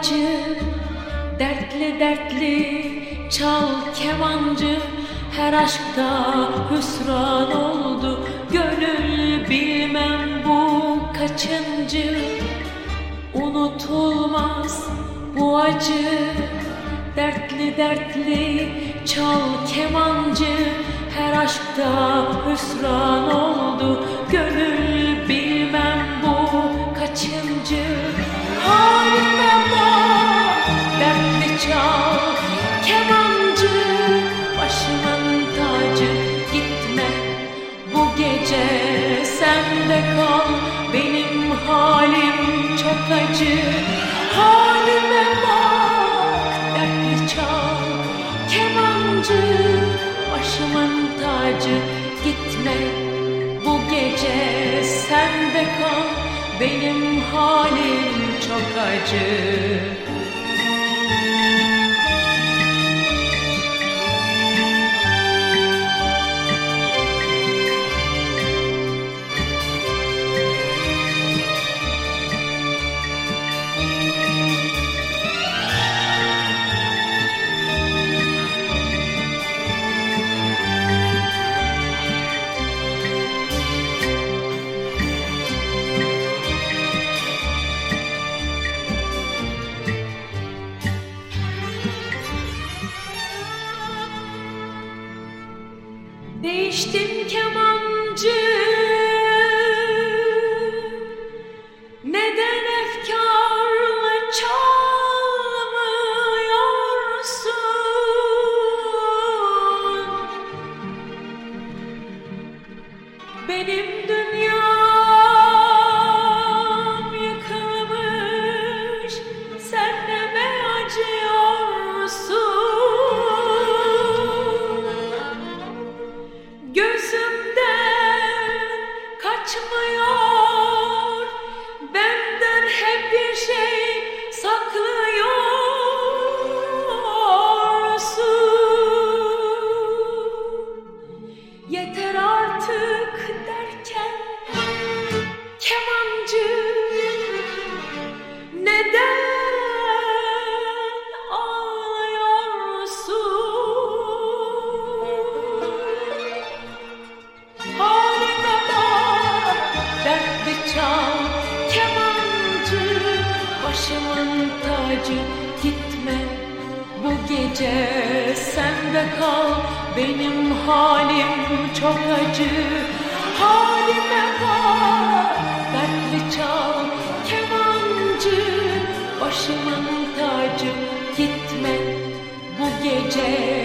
acı Dertli dertli çal kemancı. Her aşkta hüsran oldu Gönül bilmem bu kaçıncı. Unutulmaz bu acı Dertli dertli çal kemancı. Her aşkta hüsran oldu Gönül benim halim çok acı. Halime bak dertli çal kemancı Başımın tacı. Gitme bu gece Sende kal. Benim halim çok acı Değiştim kemancı. Neden efkarla çalmıyorsun? Benim dünyam Tacı gitme bu gece Sende kal. Benim halim çok acı. Halime bak, dertli çal kemancı Başımın tacı. Gitme bu gece